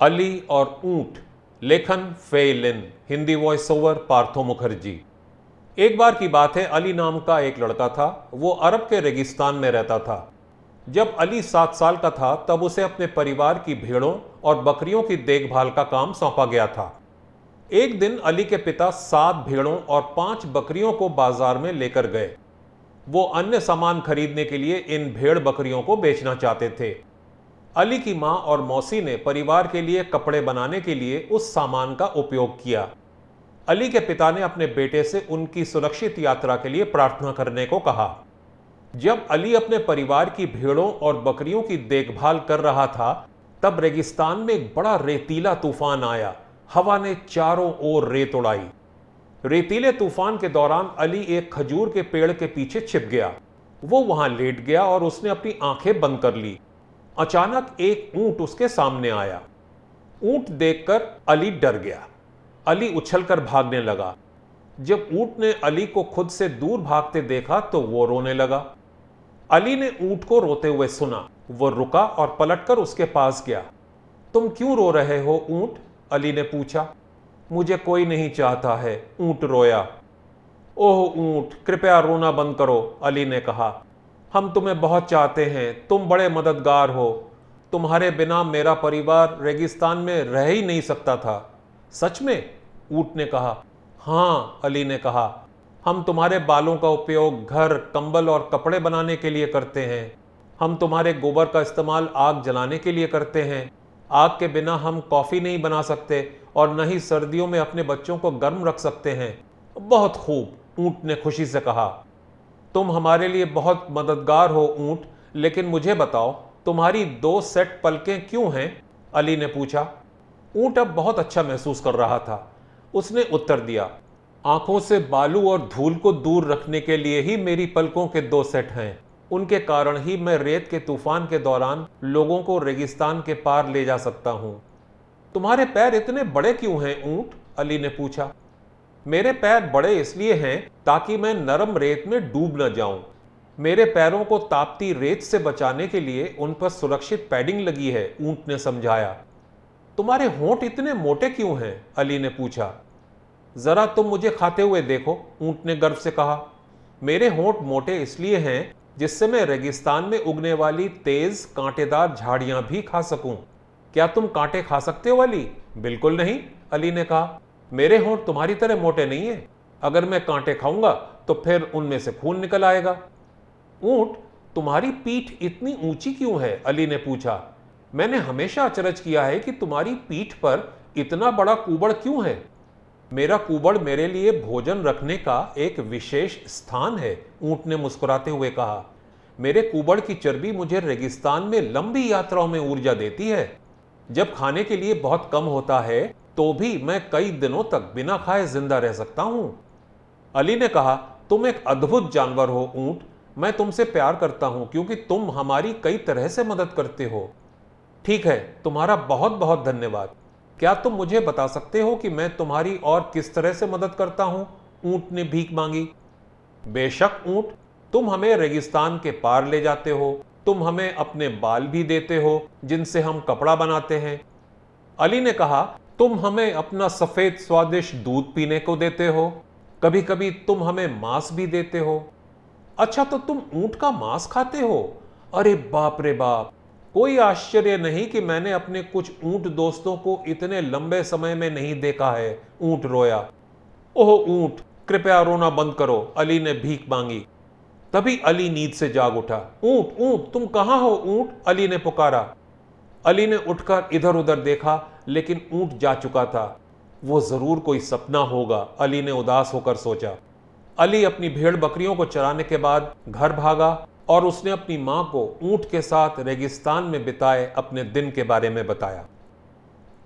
अली और ऊँट, लेखन फेलिन हिंदी वॉइस ओवर पार्थो मुखर्जी। एक बार की बात है, अली नाम का एक लड़का था, वो अरब के रेगिस्तान में रहता था। जब अली सात साल का था, तब उसे अपने परिवार की भेड़ों और बकरियों की देखभाल का काम सौंपा गया था। एक दिन अली के पिता सात भेड़ों और पाँच बकरियों को बाज़ार में लेकर गए। वो अन्य सामान खरीदने के लिए इन भेड़ बकरियों को बेचना चाहते थे। अली की माँ और मौसी ने परिवार के लिए कपड़े बनाने के लिए उस सामान का उपयोग किया। अली के पिता ने अपने बेटे से उनकी सुरक्षित यात्रा के लिए प्रार्थना करने को कहा। जब अली अपने परिवार की भेड़ों और बकरियों की देखभाल कर रहा था, तब रेगिस्तान में एक बड़ा रेतीला तूफ़ान आया। हवा ने चारों ओर रेत उड़ाई। रेतीले तूफ़ान के दौरान अली एक खजूर के पेड़ के पीछे छिप गया। वो वहाँ लेट गया और उसने अपनी आँखें बंद कर ली। अचानक एक ऊँट उसके सामने आया। ऊँट देखकर अली डर गया। अली उछलकर भागने लगा। जब ऊँट ने अली को खुद से दूर भागते देखा तो वो रोने लगा। अली ने ऊँट को रोते हुए सुना। वो रुका और पलटकर उसके पास गया। तुम क्यों रो रहे हो, ऊँट? अली ने पूछा। मुझे कोई नहीं चाहता है, ऊँट रोया। ओह ऊँट, कृपया रोना बंद करो, अली ने कहा। हम तुम्हें बहुत चाहते हैं, तुम बड़े मददगार हो। तुम्हारे बिना मेरा परिवार रेगिस्तान में रह ही नहीं सकता था। सच में? ऊट ने कहा। हाँ अली ने कहा। हम तुम्हारे बालों का उपयोग घर, कंबल और कपड़े बनाने के लिए करते हैं। हम तुम्हारे गोबर का इस्तेमाल आग जलाने के लिए करते हैं। आग के बिना हम कॉफ़ी नहीं बना सकते और न ही सर्दियों में अपने बच्चों को गर्म रख सकते हैं। बहुत खूब, ऊँट ने खुशी से कहा। तुम हमारे लिए बहुत मददगार हो, ऊँट, लेकिन मुझे बताओ, तुम्हारी दो सेट पलकें क्यों हैं? अली ने पूछा। ऊँट अब बहुत अच्छा महसूस कर रहा था। उसने उत्तर दिया, आँखों से बालू और धूल को दूर रखने के लिए ही मेरी पलकों के दो सेट हैं। उनके कारण ही मैं रेत के तूफ़ान के दौरान लोगों को रेगिस्तान के पार ले जा सकता हूँ। तुम्हारे पैर इतने बड़े क्यों हैं, ऊँट? अली ने पूछा। मेरे पैर बड़े इसलिए हैं ताकि मैं नरम रेत में डूब न जाऊँ। मेरे पैरों को तापती रेत से बचाने के लिए उन पर सुरक्षित पैडिंग लगी है, ऊँट ने समझाया। तुम्हारे होंठ इतने मोटे क्यों हैं? अली ने पूछा। जरा तुम मुझे खाते हुए देखो, ऊँट ने गर्व से कहा। मेरे होंठ मोटे इसलिए हैं जिससे मैं रेगिस्तान में उगने वाली तेज, कांटेदार झाड़ियाँ भी खा सकूँ। क्या तुम कांटे खा सकते हो, अली? बिल्कुल नहीं, अली ने कहा। मेरे होंठ तुम्हारी तरह मोटे नहीं है। अगर मैं कांटे खाऊँगा तो फिर उनमें से खून निकल आएगा। ऊँट, तुम्हारी पीठ इतनी ऊँची क्यों है? अली ने पूछा। मैंने हमेशा अचरज किया है कि तुम्हारी पीठ पर इतना बड़ा कुबड़ क्यों है? मेरा कुबड़ मेरे लिए भोजन रखने का एक विशेष स्थान है, ऊँट ने मुस्कुराते हुए कहा। मेरे कुबड़ की चर्बी मुझे रेगिस्तान में लंबी यात्राओं में ऊर्जा देती है। जब खाने के लिए बहुत कम होता है तो भी मैं कई दिनों तक बिना खाए ज़िंदा रह सकता हूँ। अली ने कहा, तुम एक अद्भुत जानवर हो, ऊँट। मैं तुमसे प्यार करता हूँ, क्योंकि तुम हमारी कई तरह से मदद करते हो। ठीक है, तुम्हारा बहुत बहुत धन्यवाद। क्या तुम मुझे बता सकते हो कि मैं तुम्हारी और किस तरह से मदद करता हूँ? ऊँट ने भीख मांगी। बेशक, ऊँट। तुम हमें रेगिस्तान के पार ले जाते हो। तुम हमें अपने बाल भी देते हो, जिनसे हम कपड़ा बनाते हैं। अली ने कहा तुम हमें अपना सफ़ेद स्वादिष्ट दूध पीने को देते हो? कभी कभी तुम हमें मांस भी देते हो। अच्छा तो तुम ऊँट का मांस खाते हो? अरे बाप रे बाप! कोई आश्चर्य नहीं कि मैंने अपने कुछ ऊँट दोस्तों को इतने लंबे समय में नहीं देखा है। ऊँट रोया। ओह, ऊँट! कृपया रोना बंद करो। अली ने भीख मांगी। तभी अली नींद से जाग उठा। ऊँट ऊँट, तुम कहाँ हो? ऊँट! अली ने पुकारा। अली ने उठकर इधर उधर देखा, लेकिन ऊँट जा चुका था। वो ज़रूर कोई सपना होगा, अली ने उदास होकर सोचा। अली अपनी भेड़ बकरियों को चराने के बाद घर भागा और उसने अपनी माँ को ऊँट के साथ रेगिस्तान में बिताए अपने दिन के बारे में बताया।